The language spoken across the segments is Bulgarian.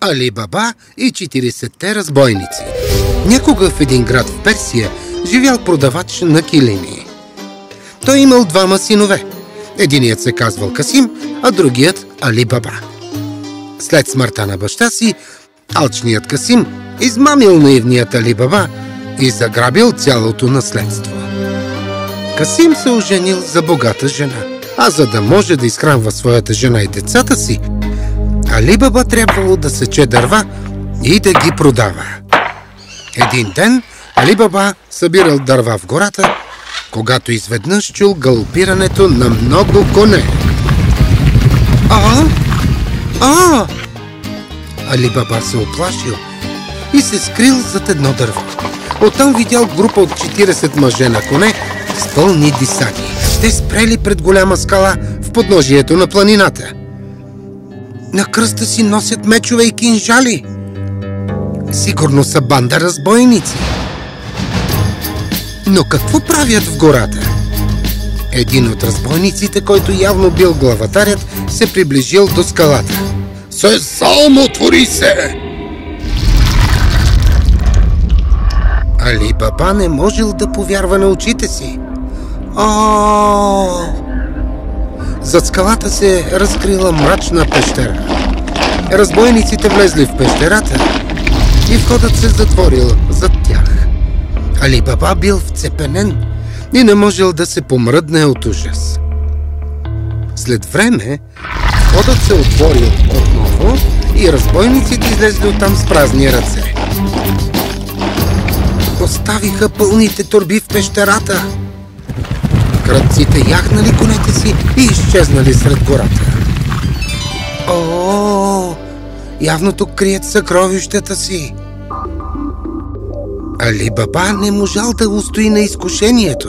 Али Баба и 40-те разбойници. Някога в един град в Персия живял продавач на килими. Той имал двама синове. Единият се казвал Касим, а другият Али Баба. След смъртта на баща си, алчният Касим измамил наивният Али Баба и заграбил цялото наследство. Касим се оженил за богата жена, а за да може да изхранва своята жена и децата си, Али Баба трябвало да сече дърва и да ги продава. Един ден Али Баба събирал дърва в гората, когато изведнъж чул галопирането на много коне. А? А! Али Баба се оплашил и се скрил зад едно дърво. Оттам видял група от 40 мъже на коне с пълни дисаги. Те спрели пред голяма скала в подножието на планината. На кръста си носят мечове и кинжали. Сигурно са банда разбойници. Но какво правят в гората? Един от разбойниците, който явно бил главатарят, се приближил до скалата. Сезам, отвори се! Али Баба не можел да повярва на очите си. О! Зад скалата се разкрила мрачна пещера. Разбойниците влезли в пещерата и входът се затворил зад тях. Али Баба бил вцепенен и не можел да се помръдне от ужас. След време входът се отворил отново и разбойниците излезли оттам с празни ръце. Оставиха пълните турби в пещерата. Кръците яхнали конете си и изчезнали сред гората. О, явно тук крият съкровищата си. Али Баба не можал да устои на изкушението.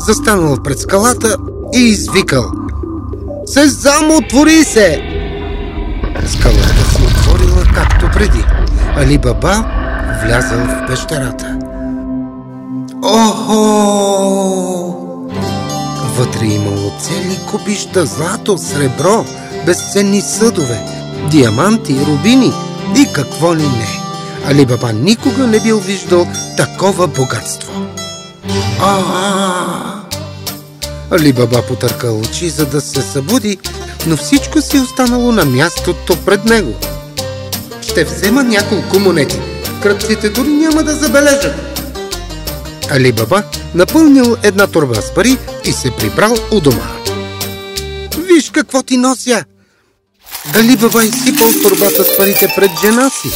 Застанал пред скалата и извикал Сезам, отвори се! Скалата се отворила както преди. Али Баба влязал в пещерата. Охо! Вътре имало цели купища злато, сребро, безценни съдове, диаманти, рубини и какво ли не. Али никога не бил виждал такова богатство. А! Али Баба потърка очи, за да се събуди, но всичко си останало на мястото пред него. Ще взема няколко монети. Кръците дори няма да забележат. Али Баба напълнил една турба с пари и се прибрал у дома. Виж какво ти нося! Али Баба изсипал турбата с парите пред жена си.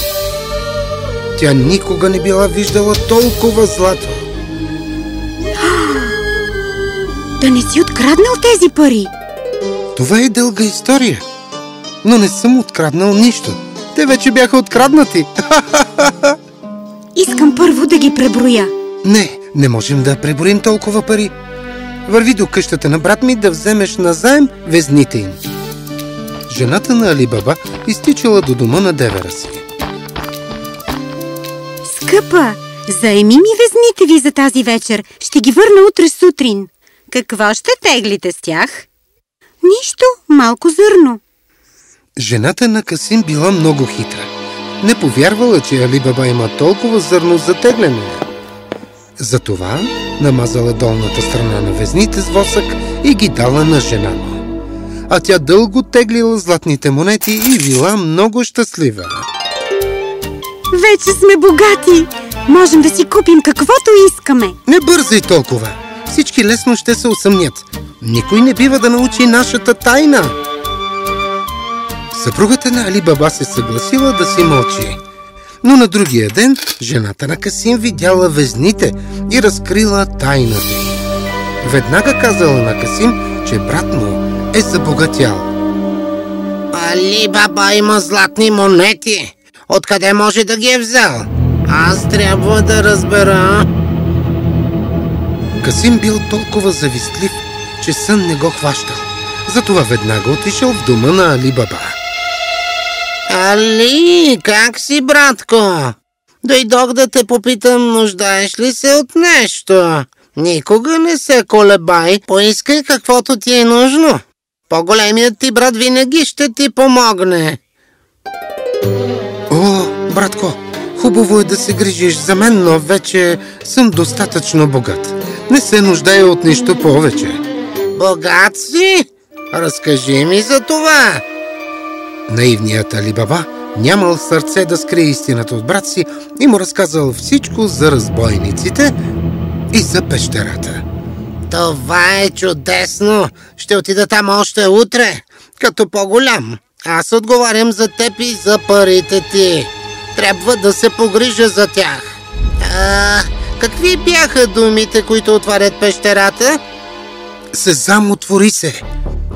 Тя никога не била виждала толкова злато. Да не си откраднал тези пари? Това е дълга история. Но не съм откраднал нищо. Те вече бяха откраднати. Искам първо да ги преброя. Не, не можем да преборим толкова пари. Върви до къщата на брат ми да вземеш назаем везните им. Жената на Али Баба изтичала до дома на девера си. Скъпа, заеми ми везните ви за тази вечер. Ще ги върна утре сутрин. Какво ще теглите с тях? Нищо, малко зърно. Жената на Касим била много хитра. Не повярвала, че Али Баба има толкова зърно за тегляне. Затова намазала долната страна на везните с восък и ги дала на жена му. А тя дълго теглила златните монети и била много щастлива. Вече сме богати! Можем да си купим каквото искаме. Не бързай толкова! Всички лесно ще се усъмнят. Никой не бива да научи нашата тайна. Съпругата на Али Баба се съгласила да си мълчи. Но на другия ден жената на Касим видяла везните и разкрила тайната. Веднага казала на Касим, че брат му е забогатял. Али Баба има златни монети. Откъде може да ги е взел? Аз трябва да разбера. Касим бил толкова завистлив, че сън не го хващал. Затова веднага отишъл в дома на Али Баба. Али, как си, братко? Дойдох да те попитам, нуждаеш ли се от нещо? Никога не се колебай, поискай каквото ти е нужно. По-големият ти брат винаги ще ти помогне. О, Братко, хубаво е да се грижиш за мен, но вече съм достатъчно богат. Не се нуждая от нищо повече. Богат си? Разкажи ми за това. Наивният Алибаба нямал сърце да скрие истината от брат си и му разказал всичко за разбойниците и за пещерата. Това е чудесно. Ще отида там още утре, като по-голям. Аз отговарям за теб и за парите ти. Трябва да се погрижа за тях. А, какви бяха думите, които отварят пещерата? Сезам, отвори се!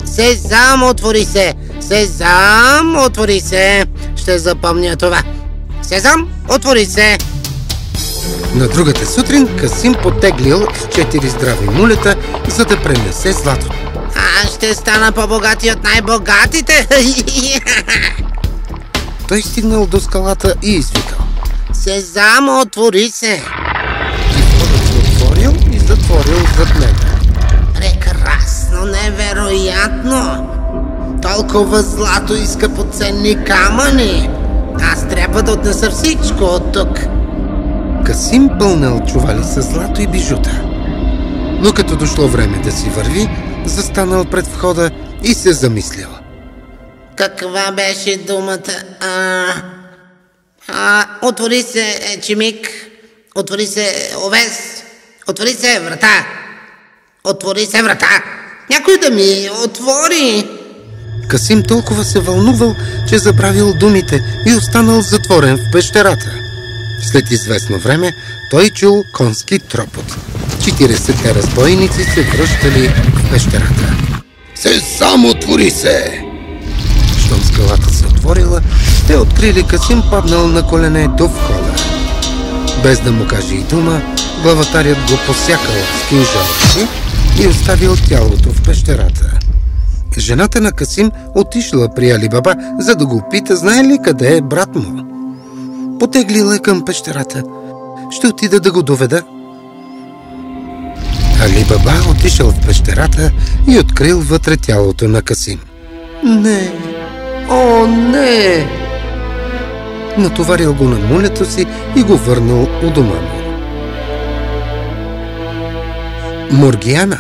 Сезам, отвори се! Сезам, отвори се! Ще запомня това. Сезам, отвори се! На другата сутрин Касим потеглил с четири здрави мулета, за да пренесе златото. Аз ще стана по-богати от най-богатите! Той стигнал до скалата и извикал. Сезам, отвори се! И отворил и затворил зад него. Невероятно! Толкова злато и скъпоценни камъни! Аз трябва да отнеса всичко от тук. Касим пълнал чували с злато и бижута. Но като дошло време да си върви, застанал пред входа и се замислил. Каква беше думата? А, а, отвори се е, чимик, отвори се овес, отвори се врата, отвори се врата. Някой да ми отвори. Касим толкова се вълнувал, че забравил думите и останал затворен в пещерата. След известно време той чул конски тропот. 40-те разбойници се връщали в пещерата. Се само отвори се! Щом скалата се отворила, те открили Касим паднал на колене до входа. Без да му каже и дума, главатарят го посякал с кинжала си и оставил тялото в пещерата. Жената на Касим отишла при Али Баба, за да го пита знае ли къде е брат му. Потеглила към пещерата. Ще отида да го доведа. Али Баба отишъл в пещерата и открил вътре тялото на Касим. Не! О, не! Натоварил го на мулето си и го върнал у дома му. Моргиана,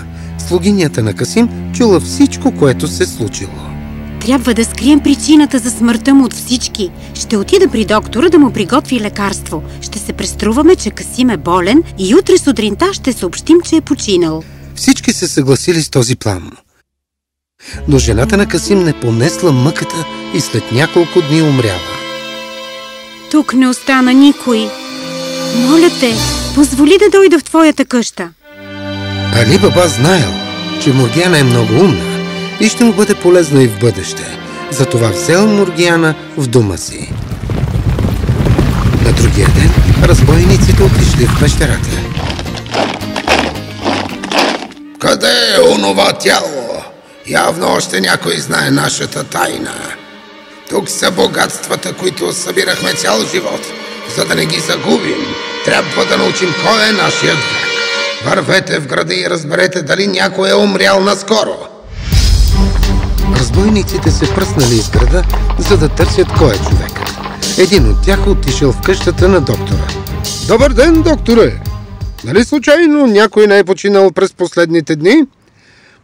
слугинята на Касим, чула всичко, което се случило. Трябва да скрием причината за смъртта му от всички. Ще отида при доктора да му приготви лекарство. Ще се преструваме, че Касим е болен и утре сутринта ще съобщим, че е починал. Всички се съгласили с този план. Но жената на Касим не понесла мъката и след няколко дни умрява. Тук не остана никой. Моля те, позволи да дойда в твоята къща. Али Баба знаел, че Моргиана е много умна и ще му бъде полезна и в бъдеще. Затова взел Моргиана в дома си. На другия ден разбойниците отишли в пещерата. Къде е онова тяло? Явно още някой знае нашата тайна. Тук са богатствата, които събирахме цял живот. За да не ги загубим, трябва да научим кой е нашият враг. Вървете в града и разберете дали някой е умрял наскоро. Разбойниците се пръснали из града, за да търсят кой е човекът. Един от тях отишъл в къщата на доктора. Добър ден, докторе! Нали случайно някой не е починал през последните дни?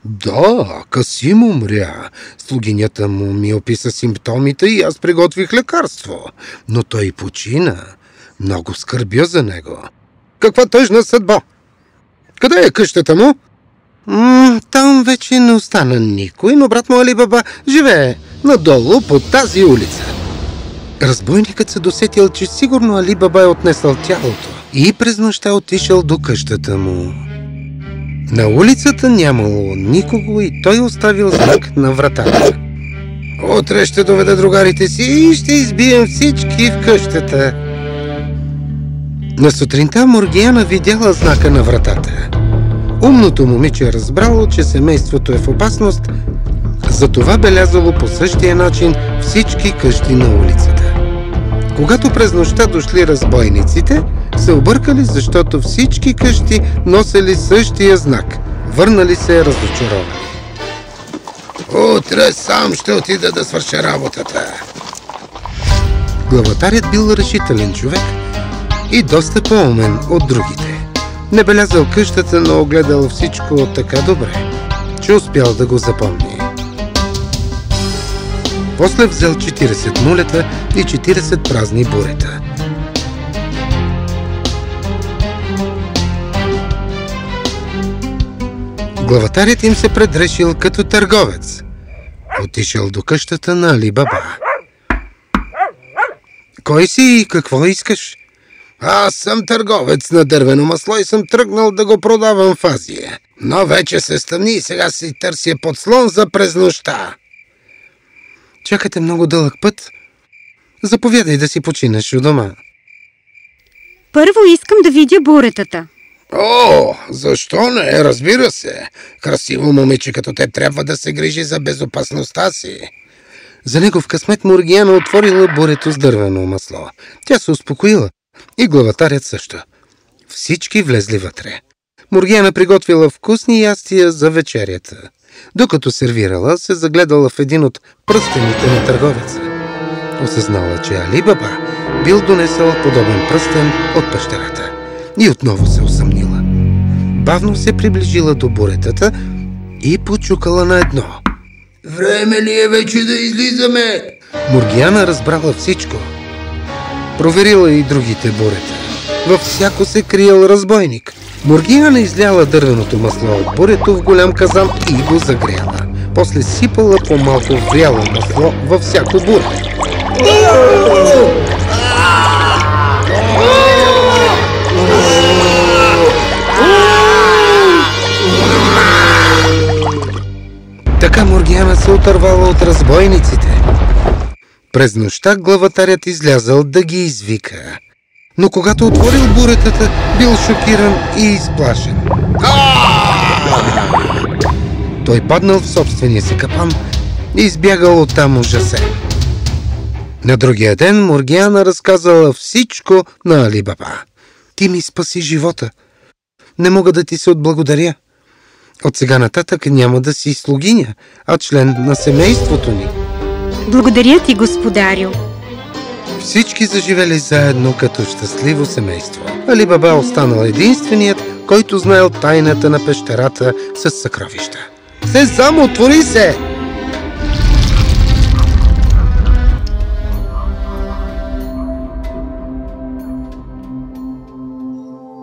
Да, Касим умря. Слугинята му ми описа симптомите и аз приготвих лекарство. Но той почина. Много скърбя за него. Каква тъжна съдба! Къде е къщата му? М- там вече не остана никой, но брат му Али Баба живее надолу по тази улица. Разбойникът се досетил, че сигурно Али Баба е отнесъл тялото и през нощта отишъл до къщата му. На улицата нямало никого и той оставил знак на вратата. Утре ще доведа другарите си и ще избием всички в къщата. На сутринта Моргиана видяла знака на вратата. Умното момиче разбрало, че семейството е в опасност, затова белязало по същия начин всички къщи на улицата. Когато през нощта дошли разбойниците, се объркали, защото всички къщи носели същия знак. Върнали се разочаровани. Утре сам ще отида да свърша работата. Главатарят бил решителен човек и доста по-умен от другите. Не белязал къщата, но огледал всичко така добре, че успял да го запомни. После взел 40 мулета и 40 празни бурета. Главатарят им се предрешил като търговец. Отишъл до къщата на Али Баба. Кой си и какво искаш? Аз съм търговец на дървено масло и съм тръгнал да го продавам в Азия. Но вече се стъмни и сега си търся подслон за през нощта. Чакате много дълъг път. Заповядай да си починеш у дома. Първо искам да видя буретата. О, защо не? Разбира се. Красиво момиче като теб трябва да се грижи за безопасността си. За негов късмет Мургияна отворила бурето с дървено масло. Тя се успокоила. И главатарят също. Всички влезли вътре. Мургияна приготвила вкусни ястия за вечерята. Докато сервирала, се загледала в един от пръстените на търговеца. Осъзнала, че Али Баба бил донесъл подобен пръстен от пещерата. И отново се усъмнила. Бавно се приближила до буретата и почукала на едно. Време ли е вече да излизаме? Мургияна разбрала всичко. Проверила и другите бурета. Във всяко се криел разбойник. Мургияна изляла дървеното масло от бурето в голям казан и го загряла. После сипала по-малко вряло масло във всяко буре. Така Мургияна се отървала от разбойниците. През нощта главатарят излязъл да ги извика. Но когато отворил буретата, бил шокиран и изплашен. Той паднал в собствения си капан и избягал оттам ужасен. На другия ден Мургиана разказала всичко на Алибаба. Ти ми спаси живота. Не мога да ти се отблагодаря. От сега нататък няма да си слугиня, а член на семейството ни. Благодаря ти, господарю. Всички заживели заедно като щастливо семейство. Али Баба останал единственият, който знаел тайната на пещерата с съкровища. Се само отвори се!